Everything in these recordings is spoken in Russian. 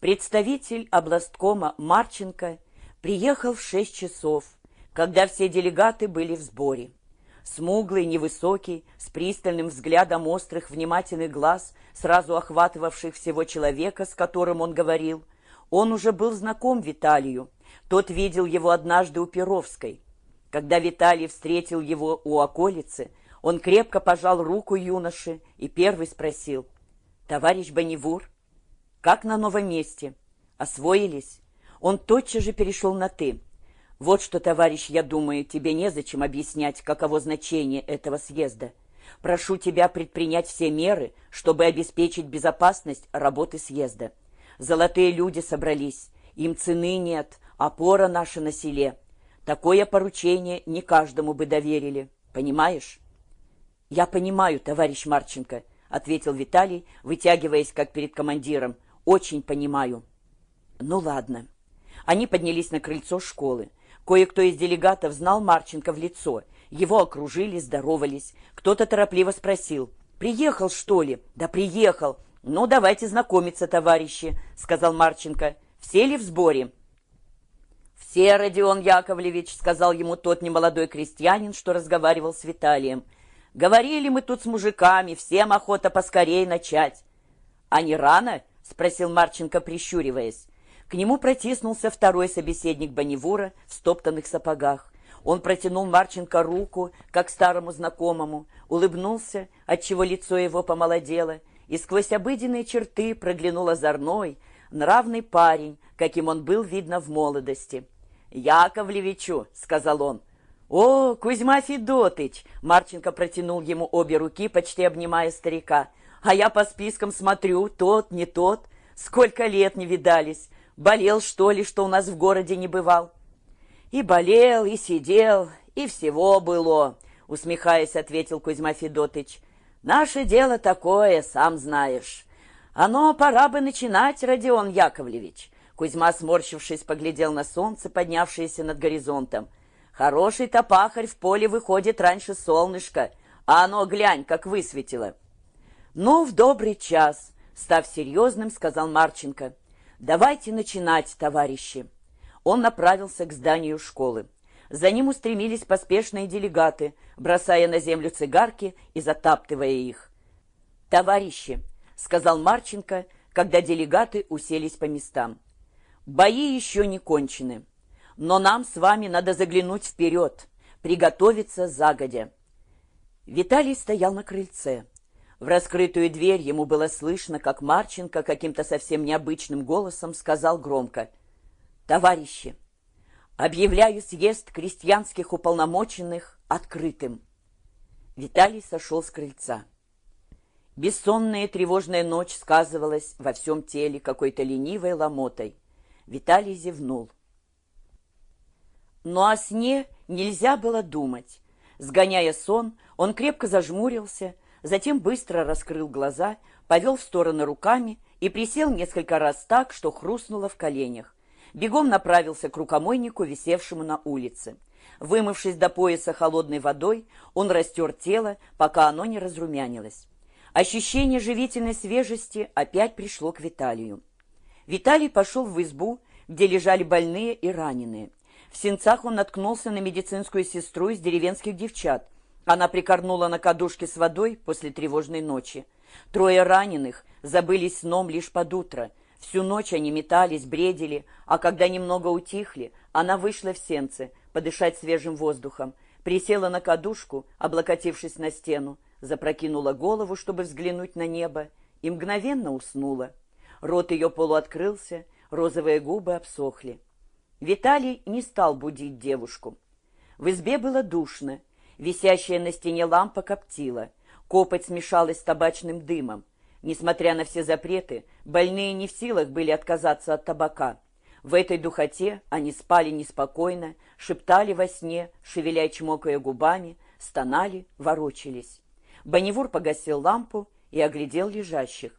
Представитель областкома Марченко приехал в шесть часов, когда все делегаты были в сборе. Смуглый, невысокий, с пристальным взглядом острых, внимательных глаз, сразу охватывавших всего человека, с которым он говорил, он уже был знаком Виталию. Тот видел его однажды у Перовской. Когда Виталий встретил его у околицы, он крепко пожал руку юноши и первый спросил, «Товарищ Бонневур, как на новом месте? Освоились? Он тотчас же перешел на «ты». Вот что, товарищ, я думаю, тебе незачем объяснять, каково значение этого съезда. Прошу тебя предпринять все меры, чтобы обеспечить безопасность работы съезда. Золотые люди собрались, им цены нет, опора наша на селе. Такое поручение не каждому бы доверили, понимаешь? Я понимаю, товарищ Марченко, — ответил Виталий, вытягиваясь, как перед командиром. Очень понимаю. Ну ладно. Они поднялись на крыльцо школы. Кое-кто из делегатов знал Марченко в лицо. Его окружили, здоровались. Кто-то торопливо спросил. «Приехал, что ли?» «Да приехал». «Ну, давайте знакомиться, товарищи», — сказал Марченко. «Все ли в сборе?» «Все, Родион Яковлевич», — сказал ему тот немолодой крестьянин, что разговаривал с Виталием. «Говорили мы тут с мужиками, всем охота поскорей начать». «А не рано?» — спросил Марченко, прищуриваясь. К нему протиснулся второй собеседник Бонневура в стоптанных сапогах. Он протянул Марченко руку, как старому знакомому, улыбнулся, отчего лицо его помолодело, и сквозь обыденные черты проглянул озорной, нравный парень, каким он был видно в молодости. «Яковлевичу», — сказал он. «О, Кузьма Федотыч!» — Марченко протянул ему обе руки, почти обнимая старика — а я по спискам смотрю, тот, не тот. Сколько лет не видались. Болел, что ли, что у нас в городе не бывал? И болел, и сидел, и всего было, усмехаясь, ответил Кузьма Федотыч. Наше дело такое, сам знаешь. Оно пора бы начинать, Родион Яковлевич. Кузьма, сморщившись, поглядел на солнце, поднявшееся над горизонтом. Хороший-то пахарь в поле выходит раньше солнышка, а оно, глянь, как высветило. «Ну, в добрый час», — став серьезным, сказал Марченко. «Давайте начинать, товарищи». Он направился к зданию школы. За ним устремились поспешные делегаты, бросая на землю цигарки и затаптывая их. «Товарищи», — сказал Марченко, когда делегаты уселись по местам, — «бои еще не кончены, но нам с вами надо заглянуть вперед, приготовиться загодя». Виталий стоял на крыльце. В раскрытую дверь ему было слышно, как Марченко каким-то совсем необычным голосом сказал громко «Товарищи, объявляю съезд крестьянских уполномоченных открытым». Виталий сошел с крыльца. Бессонная тревожная ночь сказывалась во всем теле какой-то ленивой ломотой. Виталий зевнул. Но о сне нельзя было думать. Сгоняя сон, он крепко зажмурился, затем быстро раскрыл глаза, повел в стороны руками и присел несколько раз так, что хрустнуло в коленях. Бегом направился к рукомойнику, висевшему на улице. Вымывшись до пояса холодной водой, он растер тело, пока оно не разрумянилось. Ощущение живительной свежести опять пришло к Виталию. Виталий пошел в избу, где лежали больные и раненые. В сенцах он наткнулся на медицинскую сестру из деревенских девчат – она прикорнула на кадушке с водой после тревожной ночи. Трое раненых забылись сном лишь под утро. Всю ночь они метались, бредили, а когда немного утихли, она вышла в сенце подышать свежим воздухом, присела на кадушку, облокотившись на стену, запрокинула голову, чтобы взглянуть на небо, и мгновенно уснула. Рот ее полуоткрылся, розовые губы обсохли. Виталий не стал будить девушку. В избе было душно, Висящая на стене лампа коптила. Копоть смешалась с табачным дымом. Несмотря на все запреты, больные не в силах были отказаться от табака. В этой духоте они спали неспокойно, шептали во сне, шевеля чмокая губами, стонали, ворочались. Бонневур погасил лампу и оглядел лежащих.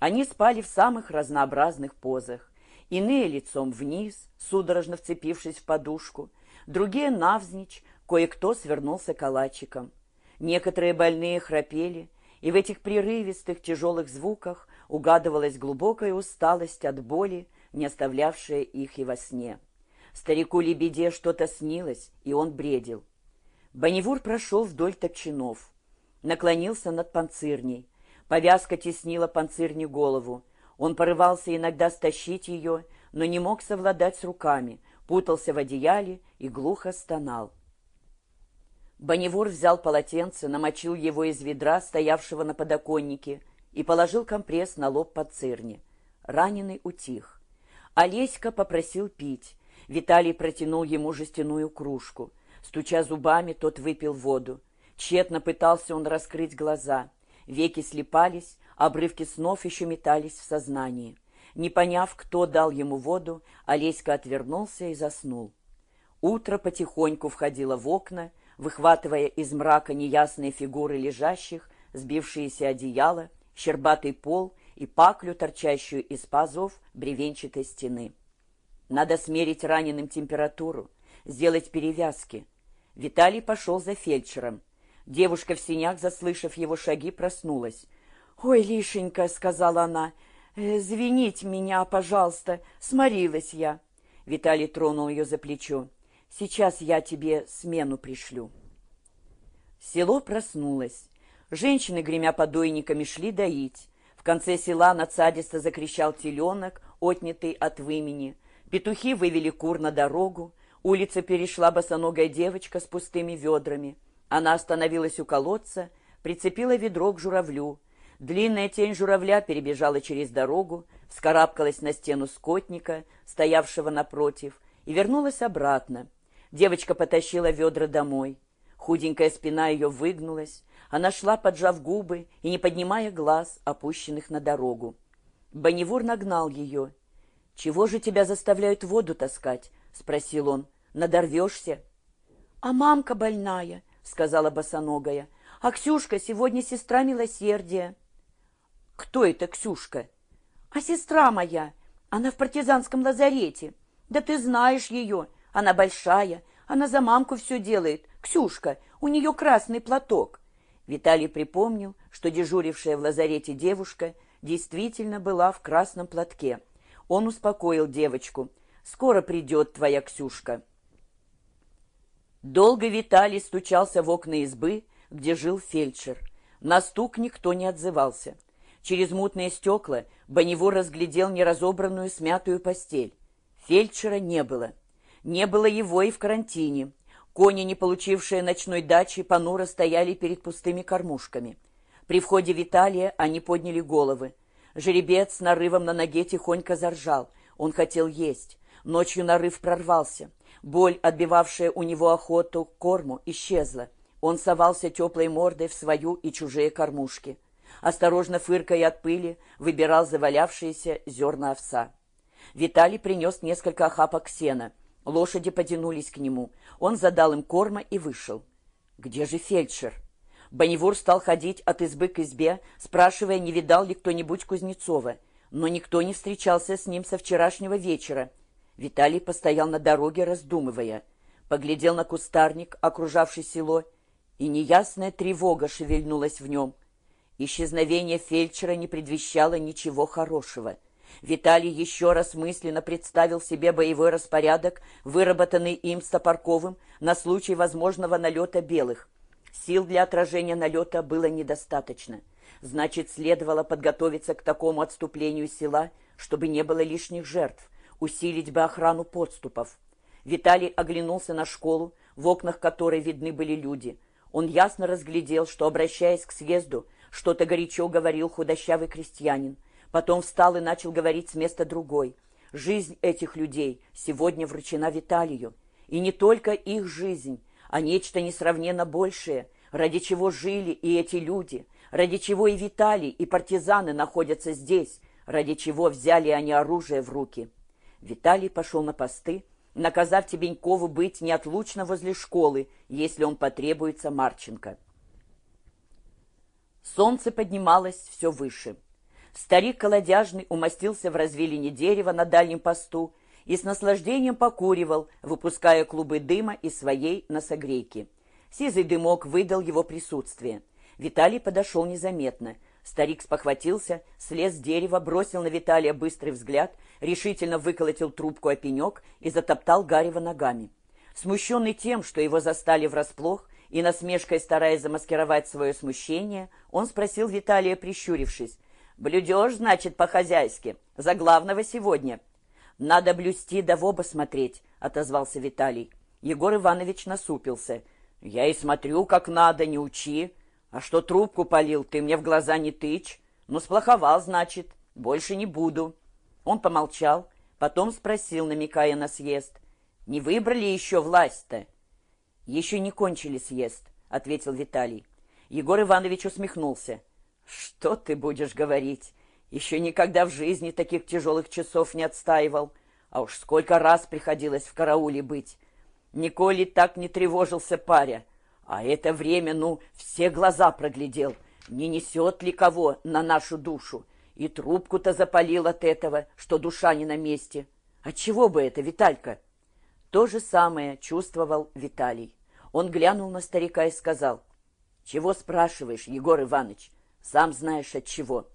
Они спали в самых разнообразных позах. Иные лицом вниз, судорожно вцепившись в подушку, другие навзничь, Кое-кто свернулся калачиком. Некоторые больные храпели, и в этих прерывистых тяжелых звуках угадывалась глубокая усталость от боли, не оставлявшая их и во сне. Старику Лебеде что-то снилось, и он бредил. Бонневур прошел вдоль топчанов, наклонился над панцирней. Повязка теснила панцирни голову. Он порывался иногда стащить ее, но не мог совладать с руками, путался в одеяле и глухо стонал. Бонневур взял полотенце, намочил его из ведра, стоявшего на подоконнике, и положил компресс на лоб под цирни. Раненый утих. Олеська попросил пить. Виталий протянул ему жестяную кружку. Стуча зубами, тот выпил воду. Тщетно пытался он раскрыть глаза. Веки слепались, обрывки снов еще метались в сознании. Не поняв, кто дал ему воду, Олеська отвернулся и заснул. Утро потихоньку входило в окна, выхватывая из мрака неясные фигуры лежащих, сбившиеся одеяла, щербатый пол и паклю, торчащую из пазов бревенчатой стены. Надо смерить раненым температуру, сделать перевязки. Виталий пошел за фельдшером. Девушка в синях, заслышав его шаги, проснулась. «Ой, Лишенька», — сказала она, «э, — «звенить меня, пожалуйста, сморилась я». Виталий тронул ее за плечо. Сейчас я тебе смену пришлю. Село проснулось. Женщины, гремя подойниками, шли доить. В конце села надсадисто закричал теленок, отнятый от вымени. Петухи вывели кур на дорогу. Улица перешла босоногая девочка с пустыми ведрами. Она остановилась у колодца, прицепила ведро к журавлю. Длинная тень журавля перебежала через дорогу, вскарабкалась на стену скотника, стоявшего напротив, и вернулась обратно. Девочка потащила ведра домой. Худенькая спина ее выгнулась. Она шла, поджав губы и не поднимая глаз, опущенных на дорогу. Бонневур нагнал ее. «Чего же тебя заставляют воду таскать?» — спросил он. «Надорвешься?» «А мамка больная», — сказала босоногая. «А Ксюшка сегодня сестра милосердия». «Кто это Ксюшка?» «А сестра моя. Она в партизанском лазарете. Да ты знаешь ее. Она большая, она за мамку все делает. Ксюшка, у нее красный платок. Виталий припомнил, что дежурившая в лазарете девушка действительно была в красном платке. Он успокоил девочку. «Скоро придет твоя Ксюшка». Долго Виталий стучался в окна избы, где жил фельдшер. На стук никто не отзывался. Через мутные стекла Бонневур разглядел неразобранную смятую постель. Фельдшера не было. Не было его и в карантине. Кони, не получившие ночной дачи, понуро стояли перед пустыми кормушками. При входе Виталия они подняли головы. Жеребец с нарывом на ноге тихонько заржал. Он хотел есть. Ночью нарыв прорвался. Боль, отбивавшая у него охоту к корму, исчезла. Он совался теплой мордой в свою и чужие кормушки. Осторожно фыркая от пыли, выбирал завалявшиеся зерна овса. Виталий принес несколько охапок сена — Лошади потянулись к нему. Он задал им корма и вышел. «Где же фельдшер?» Бонневур стал ходить от избы к избе, спрашивая, не видал ли кто-нибудь Кузнецова. Но никто не встречался с ним со вчерашнего вечера. Виталий постоял на дороге, раздумывая. Поглядел на кустарник, окружавший село, и неясная тревога шевельнулась в нем. Исчезновение фельдшера не предвещало ничего хорошего — Виталий еще раз мысленно представил себе боевой распорядок, выработанный им с Топорковым на случай возможного налета белых. Сил для отражения налета было недостаточно. Значит, следовало подготовиться к такому отступлению села, чтобы не было лишних жертв, усилить бы охрану подступов. Виталий оглянулся на школу, в окнах которой видны были люди. Он ясно разглядел, что, обращаясь к съезду, что-то горячо говорил худощавый крестьянин – Потом встал и начал говорить с места другой. Жизнь этих людей сегодня вручена Виталию. И не только их жизнь, а нечто несравненно большее, ради чего жили и эти люди, ради чего и Виталий, и партизаны находятся здесь, ради чего взяли они оружие в руки. Виталий пошел на посты, наказав Тебенькову быть неотлучно возле школы, если он потребуется Марченко. Солнце поднималось все выше. Старик колодяжный умостился в развилине дерева на дальнем посту и с наслаждением покуривал, выпуская клубы дыма из своей носогрейки. Сизый дымок выдал его присутствие. Виталий подошел незаметно. Старик спохватился, слез с дерева, бросил на Виталия быстрый взгляд, решительно выколотил трубку о пенек и затоптал Гарева ногами. Смущенный тем, что его застали врасплох, и насмешкой стараясь замаскировать свое смущение, он спросил Виталия, прищурившись, «Блюдешь, значит, по-хозяйски, за главного сегодня». «Надо блюсти да в оба смотреть», — отозвался Виталий. Егор Иванович насупился. «Я и смотрю, как надо, не учи. А что трубку полил, ты мне в глаза не тычь. Ну, сплоховал, значит, больше не буду». Он помолчал, потом спросил, намекая на съезд. «Не выбрали еще власть-то?» «Еще не кончили съезд», — ответил Виталий. Егор Иванович усмехнулся. «Что ты будешь говорить? Еще никогда в жизни таких тяжелых часов не отстаивал. А уж сколько раз приходилось в карауле быть. Николи так не тревожился паря. А это время, ну, все глаза проглядел. Не несет ли кого на нашу душу? И трубку-то запалил от этого, что душа не на месте. А чего бы это, Виталька?» То же самое чувствовал Виталий. Он глянул на старика и сказал, «Чего спрашиваешь, Егор Иванович? Сам знаешь от чего.